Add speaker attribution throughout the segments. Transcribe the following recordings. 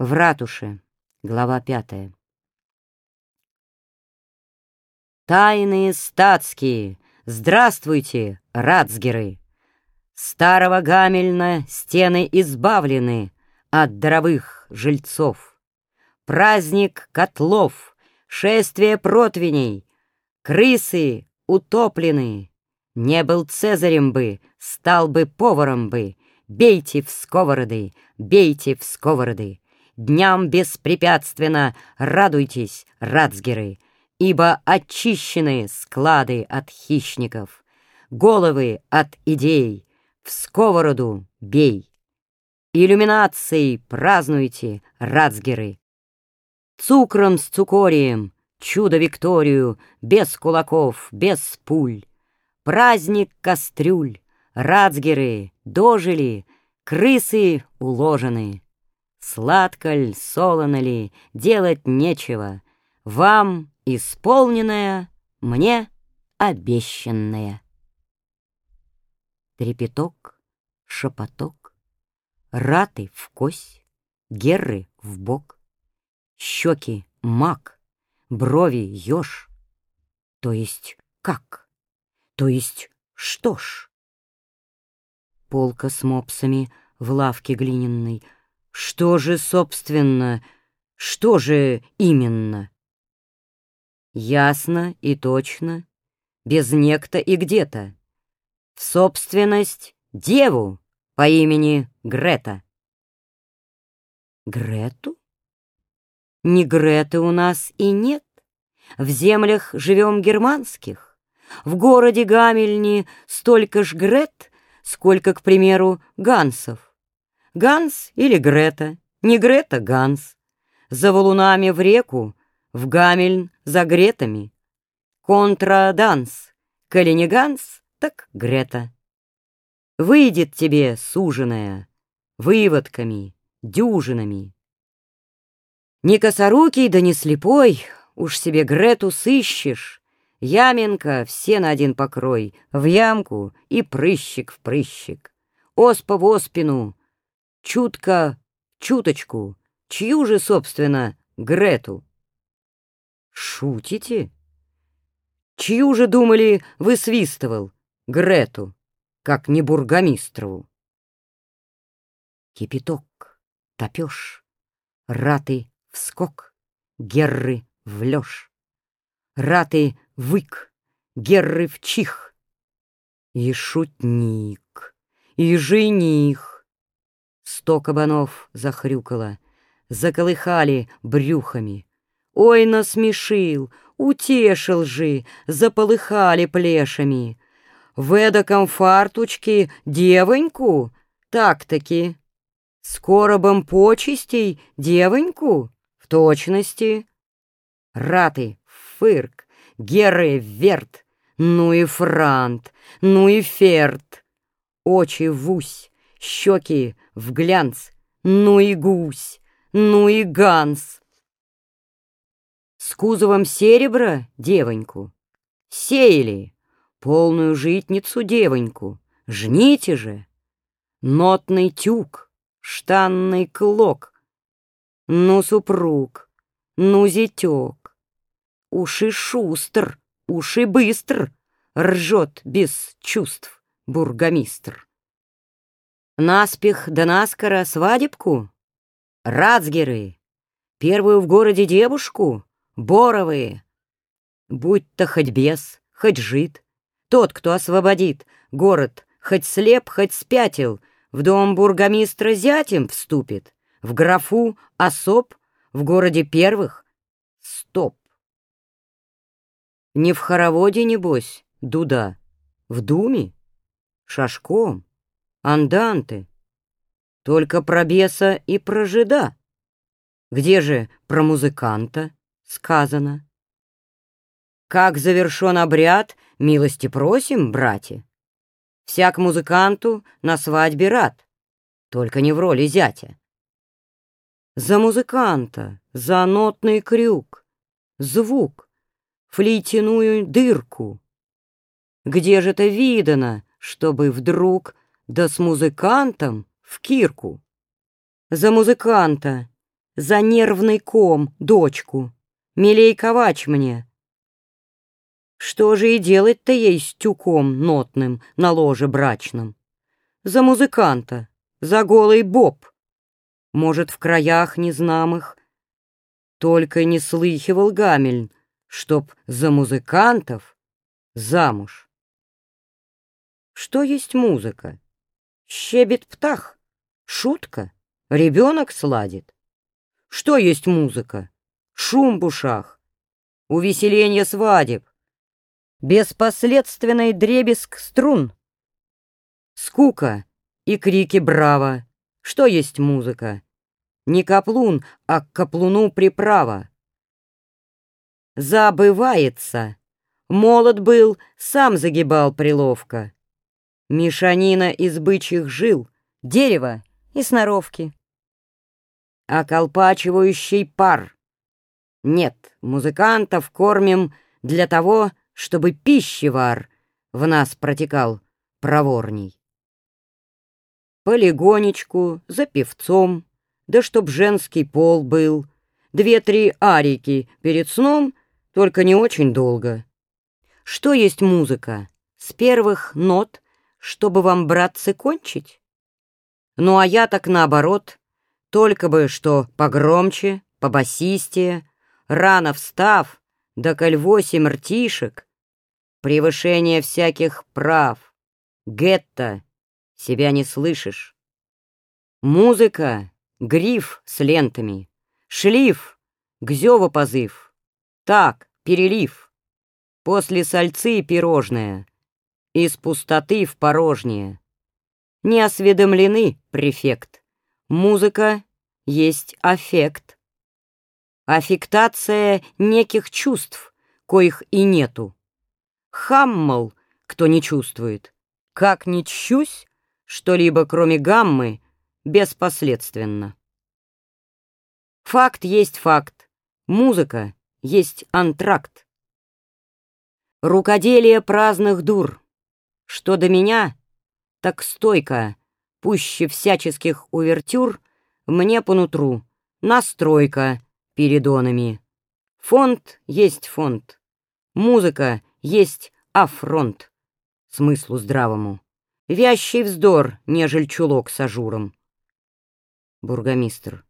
Speaker 1: В ратуше. Глава пятая. Тайные статские, здравствуйте, рацгеры! Старого Гамельна стены избавлены от даровых жильцов. Праздник котлов, шествие противней, крысы утоплены. Не был цезарем бы, стал бы поваром бы, бейте в сковороды, бейте в сковороды. Дням беспрепятственно радуйтесь, рацгеры, Ибо очищены склады от хищников, Головы от идей, в сковороду бей. Иллюминацией празднуйте, рацгеры. Цукром с цукорием, чудо-викторию, Без кулаков, без пуль. Праздник кастрюль, рацгеры дожили, Крысы уложены. Сладко ль, солоно ли, делать нечего. Вам исполненное, мне обещанное. Трепеток, шепоток, раты в кость, герры в бок, щеки мак, брови еж. То есть как? То есть что ж? Полка с мопсами в лавке глиняной — что же, собственно, что же именно? Ясно и точно, без некто и где-то. В собственность деву по имени Грета. Грету? Не Греты у нас и нет. В землях живем германских. В городе Гамельни столько ж Грет, сколько, к примеру, Гансов. Ганс или Грета, не Грета, Ганс. За валунами в реку, в Гамельн за Гретами. Контраданс, коли не Ганс, так Грета. Выйдет тебе суженая, выводками, дюжинами. Не косорукий да не слепой, уж себе Грету сыщешь. Яменка все на один покрой, в ямку и прыщик в прыщик. Оспа в оспину, Чутко, чуточку, чью же, собственно, Грету? Шутите? Чью же, думали, высвистывал Грету, как не бургомистрову? Кипяток, топешь, раты вскок, герры в лёж, раты вык, герры в чих, и шутник, и жених, Сто кабанов захрюкало, заколыхали брюхами. Ой, насмешил, утешил же, заполыхали плешами. В эдаком фартучке девоньку, так-таки. С коробом почестей девоньку, в точности. Раты, фырк, геры, верт, ну и франт, ну и ферт. Очи вусь, щеки в глянц, ну и гусь, ну и ганс. С кузовом серебра девоньку сеяли, полную житницу девоньку, жните же. Нотный тюк, штанный клок, ну супруг, ну зятек. Уши шустр, уши быстр, ржет без чувств бургомистр. Наспех да наскоро свадебку? Рацгеры, первую в городе девушку, Боровые. Будь-то хоть бес, хоть жид, тот, кто освободит город, хоть слеп, хоть спятил, в дом бургомистра зятем вступит, в графу особ, в городе первых. Стоп. Не в хороводе, небось, дуда, в думе, шашком. Анданты. Только про беса и про жида. Где же про музыканта сказано? Как завершен обряд, милости просим, братья. Всяк музыканту на свадьбе рад, только не в роли зятя. За музыканта, за нотный крюк, звук, флейтяную дырку. Где же это видано, чтобы вдруг да с музыкантом в кирку. За музыканта, за нервный ком дочку. Милей ковач мне. Что же и делать-то ей с тюком нотным на ложе брачном? За музыканта, за голый боб. Может, в краях незнамых. Только не слыхивал Гамельн, чтоб за музыкантов замуж. Что есть музыка? Щебет птах, шутка, ребенок сладит. Что есть музыка? Шум в ушах, увеселение свадеб, беспоследственный дребезг струн, скука и крики «Браво!» Что есть музыка? Не каплун, а к каплуну приправа. Забывается. Молод был, сам загибал приловка. Мешанина из бычьих жил, дерева и сноровки. Околпачивающий пар. Нет, музыкантов кормим для того, чтобы пищевар в нас протекал проворней. Полигонечку, за певцом, да чтоб женский пол был, две-три арики перед сном, только не очень долго. Что есть музыка? С первых нот, чтобы вам, братцы, кончить? Ну, а я так наоборот, только бы что погромче, побасистее, рано встав, да коль восемь ртишек, превышение всяких прав, гетто, себя не слышишь. Музыка — гриф с лентами, шлиф — гзёва позыв, так, перелив, после сальцы пирожное, из пустоты в порожнее. Не осведомлены, префект, музыка есть аффект. Аффектация неких чувств, коих и нету. Хаммал, кто не чувствует. Как не чусь, что-либо кроме гаммы беспоследственно. Факт есть факт, музыка есть антракт. Рукоделие праздных дур. Что до меня, так стойка, пуще всяческих увертюр, мне по нутру, настройка передонами. Фонд есть фонд, музыка есть афронт, смыслу здравому. Вящий вздор, нежель чулок с ажуром. Бургомистр.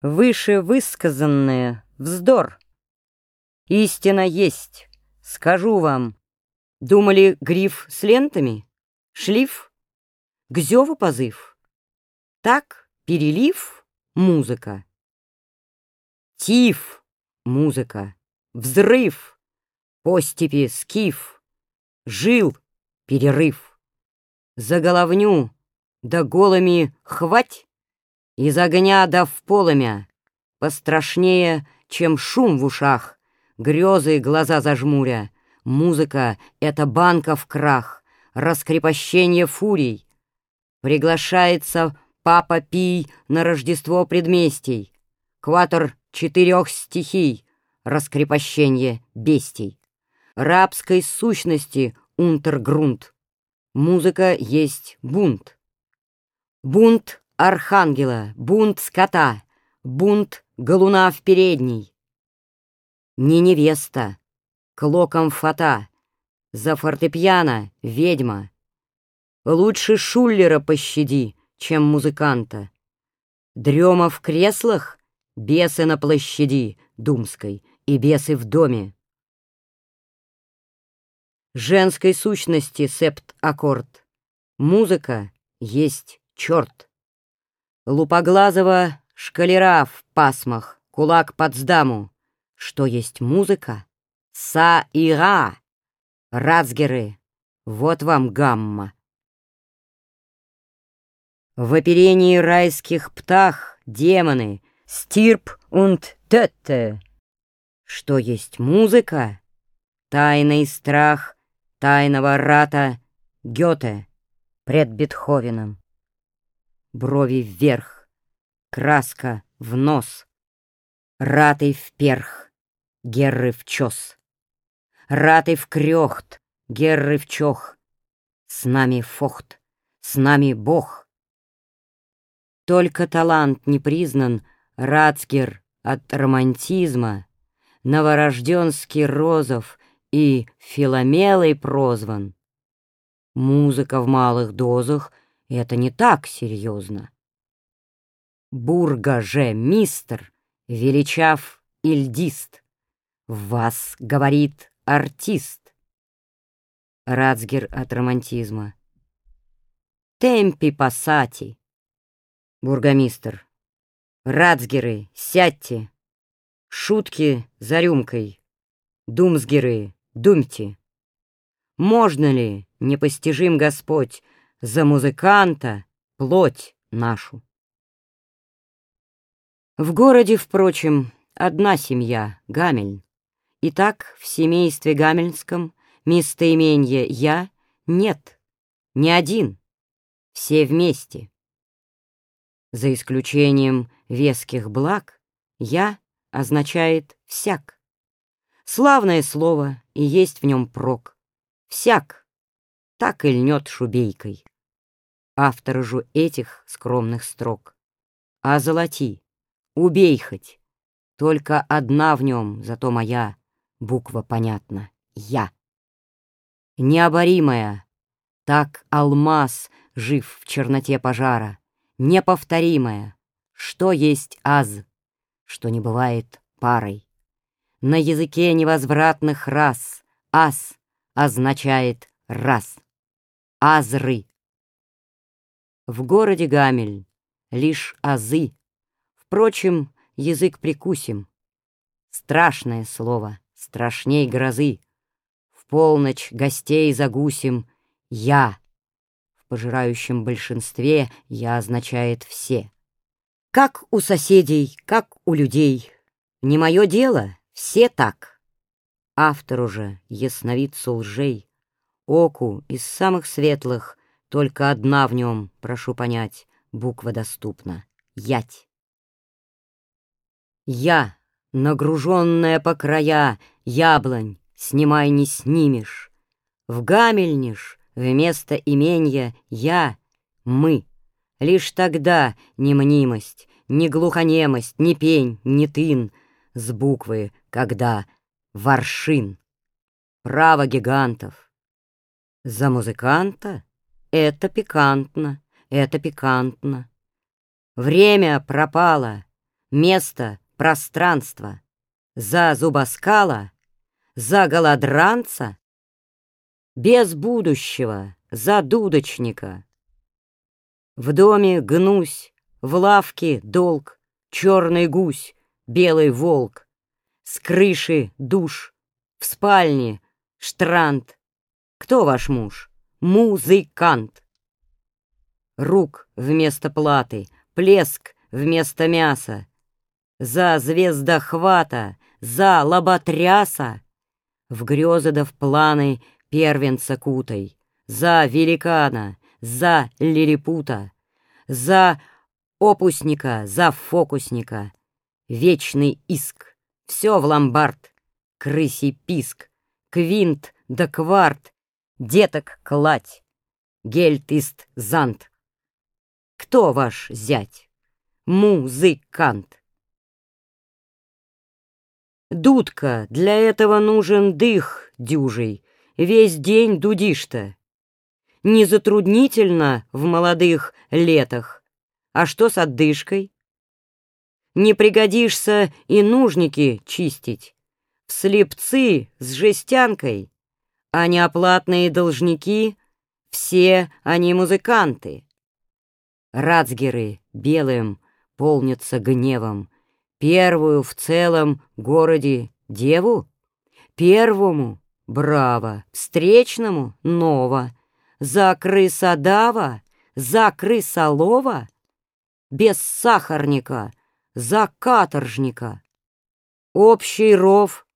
Speaker 1: Выше высказанное вздор. Истина есть, скажу вам. Думали, гриф с лентами? Шлиф? Гзёву позыв? Так, перелив — музыка. Тиф — музыка. Взрыв — постепи скиф. Жил — перерыв за головню, да голыми хвать, из огня да в полымя, пострашнее, чем шум в ушах, грезы глаза зажмуря, музыка — это банка в крах, раскрепощение фурий. Приглашается Папа Пий на Рождество предместий, кватор четырех стихий, раскрепощение бестий, рабской сущности унтергрунт. Музыка есть бунт. Бунт архангела, бунт скота, бунт галуна в передней. Не невеста, клоком фата, за фортепиано ведьма. Лучше Шуллера пощади, чем музыканта. Дрема в креслах, бесы на площади Думской и бесы в доме женской сущности септ-аккорд. Музыка есть черт. Лупоглазого шкалера в пасмах, кулак под сдаму. Что есть музыка? Са и ра. Рацгеры. Вот вам гамма. В оперении райских птах демоны, стирп und тетте. Что есть музыка? Тайный страх Тайного рата Гёте пред Бетховеном. Брови вверх, краска в нос, Ратый вперх, герры в чес. Ратый в крёхт, герры в чох. С нами фохт, с нами бог. Только талант не признан, Рацгер от романтизма, новорожденский Розов и Филомелой прозван. Музыка в малых дозах — это не так серьезно. Бурга же мистер, величав ильдист, в вас говорит артист. Рацгер от романтизма. Темпи пасати. Бургомистр. Рацгеры, сядьте. Шутки за рюмкой. Думсгеры, думьте. Можно ли, непостижим Господь, за музыканта плоть нашу? В городе, впрочем, одна семья, Гамельн. И так в семействе Гамельнском местоименье «я» нет, ни один, все вместе. За исключением веских благ «я» означает «всяк». Славное слово, и есть в нем прок. Всяк, так и льнет шубейкой. Автор же этих скромных строк. А золоти, Убей хоть. Только одна в нем, зато моя, буква понятна — я. Необоримая, так алмаз жив в черноте пожара, неповторимая, что есть аз, что не бывает парой. На языке невозвратных рас аз означает раз, азры. В городе Гамель лишь азы Впрочем, язык прикусим. Страшное слово, страшней грозы. В полночь гостей загусим «я». В пожирающем большинстве «я» означает «все». Как у соседей, как у людей. Не мое дело, все так. Автору же, ясновидцу лжей, Оку из самых светлых, Только одна в нем, прошу понять, Буква доступна — ять. Я, нагруженная по края, яблонь, снимай не снимешь. В гамельниш вместо именья я, мы. Лишь тогда ни мнимость, ни глухонемость, ни пень, ни тын С буквы, когда воршин. Право гигантов. За музыканта это пикантно, это пикантно. Время пропало, место пространство, за зубоскала, за голодранца, без будущего, за дудочника. В доме гнусь, в лавке долг, черный гусь, белый волк, с крыши душ, в спальне штрант. Кто ваш муж? Музыкант. Рук вместо платы, плеск вместо мяса, за звездохвата, за лоботряса, В грезы да в планы первенца кутай, За великана, за лилипута, За опусника, за фокусника. Вечный иск, все в ломбард, крысий писк, Квинт да кварт, деток кладь, Гельтист зант. Кто ваш зять? Музыкант. Дудка, для этого нужен дых дюжий, Весь день дудишь-то. Не затруднительно в молодых летах. А что с отдышкой? Не пригодишься и нужники чистить. В слепцы с жестянкой. А неоплатные должники — все они музыканты. Рацгеры белым полнятся гневом, Первую в целом городе деву? Первому — браво, встречному — ново, за крысодава, за крысолова, без сахарника, за каторжника. Общий ров,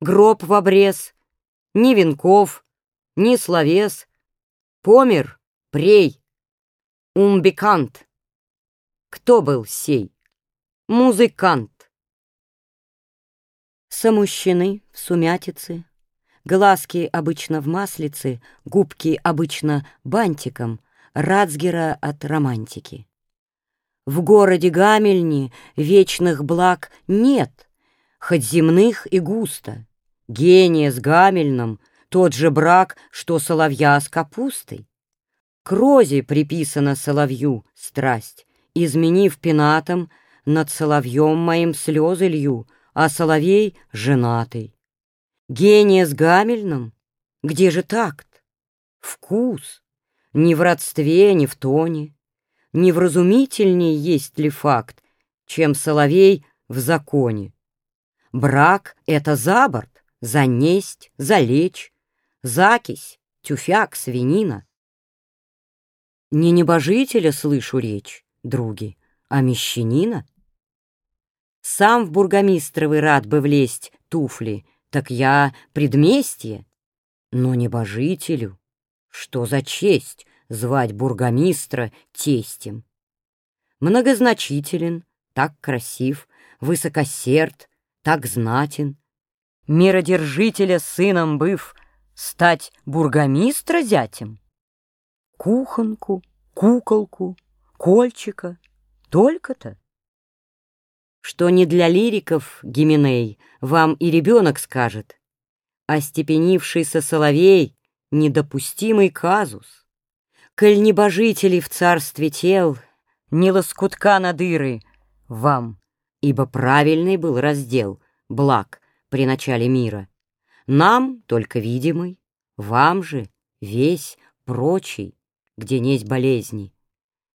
Speaker 1: гроб в обрез, ни венков, ни словес, помер, прей, умбикант. Кто был сей? Музыкант. Самущены в сумятице, Глазки обычно в маслице, Губки обычно бантиком, Рацгера от романтики. В городе Гамельне вечных благ нет, Хоть земных и густо. Гения с Гамельном — тот же брак, что соловья с капустой. К розе приписана соловью страсть, Изменив пенатом, над соловьем моим слезы лью, А соловей женатый. Гения с Гамельном? Где же такт? Вкус? Ни в родстве, ни в тоне. Невразумительней есть ли факт, Чем соловей в законе? Брак — это за борт, занесть, залечь, Закись, тюфяк, свинина. Не небожителя слышу речь, други, а мещанина. Сам в бургомистровый рад бы влезть туфли, Так я предместье, но небожителю. Что за честь звать бургомистра тестем? Многозначителен, так красив, высокосерд, так знатен. Миродержителя сыном быв, стать бургомистра зятем? Кухонку, куколку, кольчика, только-то? Что не для лириков, Гименей, вам и ребенок скажет, Остепенившийся соловей — недопустимый казус. Коль небожителей в царстве тел, не лоскутка на дыры вам, ибо правильный был раздел благ при начале мира. Нам только видимый, вам же весь прочий, где несть болезни.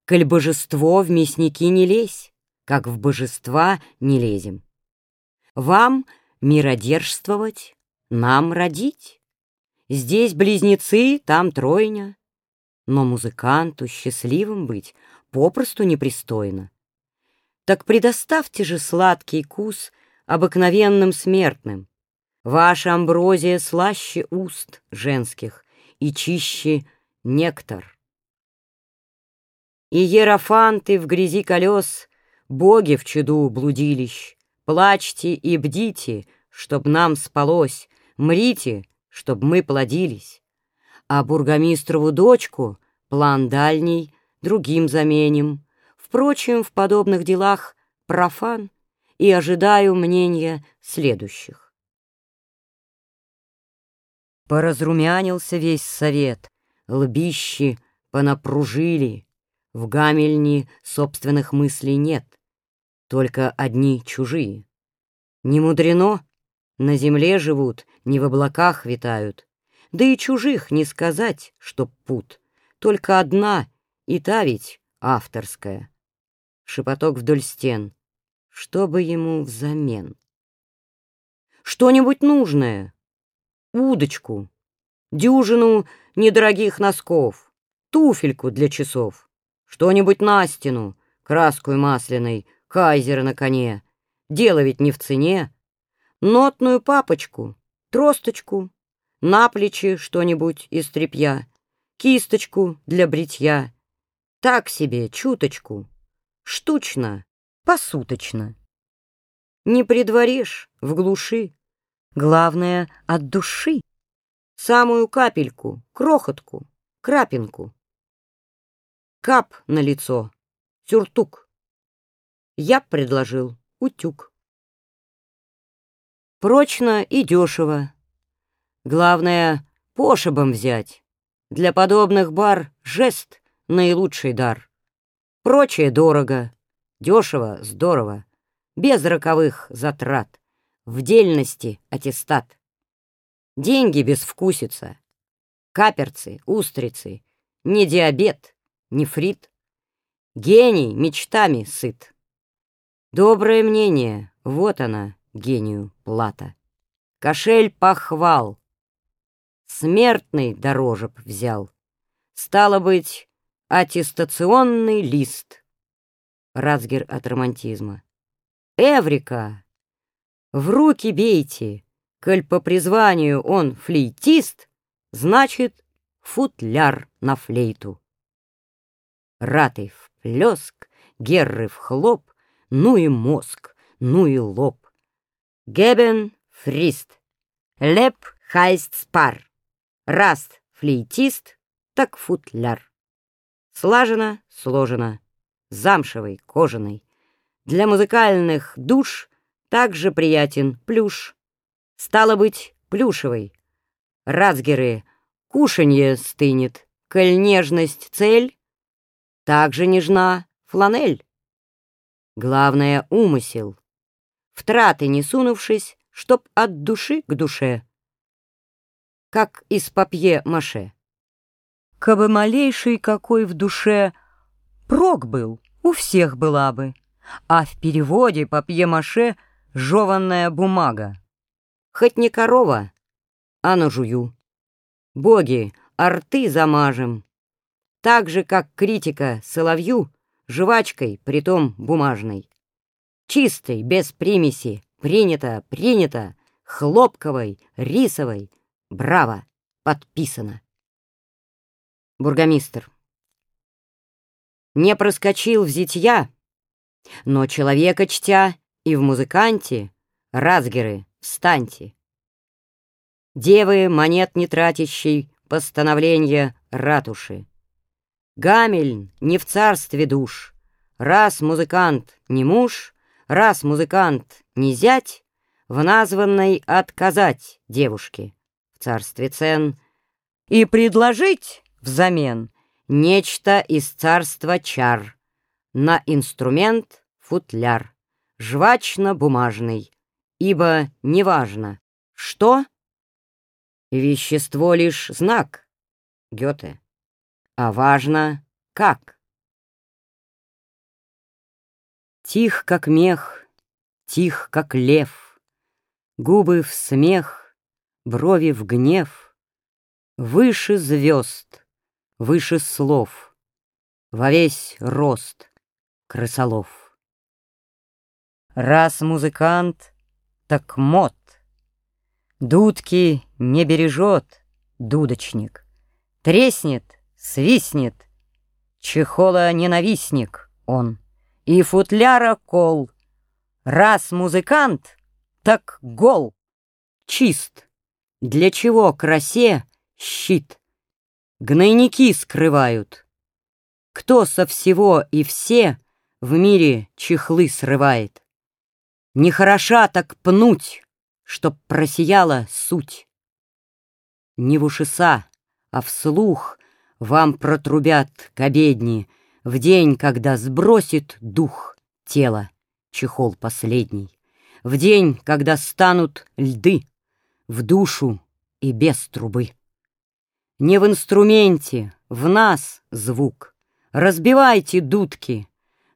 Speaker 1: Коль божество в мясники не лезь, как в божества не лезем. Вам миродержствовать, нам родить. Здесь близнецы, там тройня. Но музыканту счастливым быть попросту непристойно. Так предоставьте же сладкий кус обыкновенным смертным. Ваша амброзия слаще уст женских и чище нектар. И ерофанты в грязи колес, боги в чаду блудилищ, плачьте и бдите, чтоб нам спалось, мрите, чтоб мы плодились. А бургомистрову дочку план дальний другим заменим. Впрочем, в подобных делах профан и ожидаю мнения следующих. Поразрумянился весь совет, лбищи понапружили, в гамельне собственных мыслей нет, только одни чужие. Не мудрено, на земле живут, не в облаках витают, да и чужих не сказать, чтоб пут, только одна, и та ведь авторская. Шепоток вдоль стен, что бы ему взамен? Что-нибудь нужное, удочку, дюжину недорогих носков, туфельку для часов. Что-нибудь на стену, краску масляной, кайзера на коне. Дело ведь не в цене. Нотную папочку, тросточку, на плечи что-нибудь из тряпья, кисточку для бритья. Так себе, чуточку, штучно, посуточно. Не предваришь в глуши, главное — от души. Самую капельку, крохотку, крапинку. Кап на лицо. Сюртук. Я предложил утюг. Прочно и дешево. Главное, пошибом взять. Для подобных бар жест — наилучший дар. Прочее дорого, дешево, здорово, без роковых затрат. В дельности аттестат. Деньги без вкусица. Каперцы, устрицы, не диабет, нефрит. Гений мечтами сыт. Доброе мнение, вот она, гению плата. Кошель похвал. Смертный дорожек взял. Стало быть, аттестационный лист. Рацгер от романтизма. Эврика! В руки бейте, коль по призванию он флейтист, значит, футляр на флейту. Ратый в плеск, герры в хлоп, ну и мозг, ну и лоб. Гебен фрист, леп хайст спар, раст флейтист, так футляр. Слажено, сложено, замшевый, кожаный. Для музыкальных душ также приятен плюш. Стало быть, плюшевый. Рацгеры, кушанье стынет, коль нежность цель, также нежна фланель. Главное — умысел. В траты не сунувшись, чтоб от души к душе. Как из папье-маше.
Speaker 2: Кабы малейший какой в душе прок был, у всех была бы, а в переводе папье-маше жеванная бумага.
Speaker 1: Хоть не корова, а на жую. Боги, арты замажем. Так же, как критика соловью, жвачкой, притом бумажной. Чистой, без примеси, принято, принято, хлопковой, рисовой, браво, подписано. Бургомистр. Не проскочил в зитья, но человека чтя и в музыканте, разгеры, встаньте. Девы, монет не тратящий, постановления ратуши. Гамельн не в царстве душ. Раз музыкант не муж, раз музыкант не зять, в названной отказать девушке в царстве цен.
Speaker 2: И предложить взамен
Speaker 1: нечто из царства чар, на инструмент футляр, жвачно-бумажный, ибо неважно, что. Вещество лишь знак, Гёте а важно как. Тих, как мех, тих, как лев, Губы в смех, брови в гнев, Выше звезд, выше слов, Во весь рост крысолов. Раз музыкант, так мод, Дудки не бережет дудочник, Треснет свистнет. Чехола ненавистник он, и футляра кол. Раз музыкант, так гол. Чист. Для чего красе щит? Гнойники скрывают. Кто со всего и все в мире чехлы срывает? Нехороша так пнуть, чтоб просияла суть. Не в ушеса, а вслух вам протрубят к обедни В день, когда сбросит дух тело, чехол последний, В день, когда станут льды В душу и без трубы. Не в инструменте, в нас звук. Разбивайте дудки,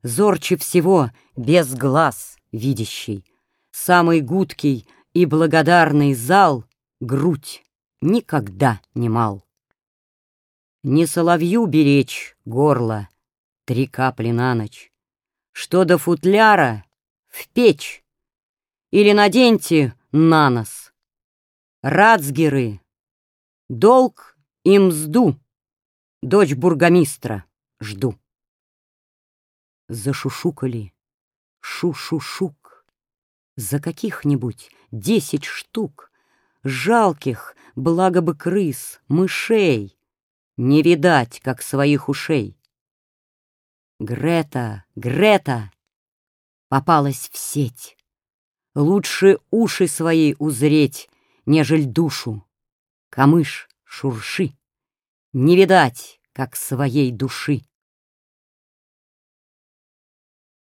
Speaker 1: зорче всего без глаз видящий. Самый гудкий и благодарный зал — грудь никогда не мал. Не соловью беречь горло, три капли на ночь. Что до футляра — в печь, или наденьте на нос. Рацгеры, долг и мзду, дочь бургомистра жду. Зашушукали, шу-шу-шук, за каких-нибудь десять штук, жалких, благо бы крыс, мышей, не видать, как своих ушей. Грета, Грета попалась в сеть. Лучше уши свои узреть, нежель душу. Камыш, шурши, не видать, как своей души.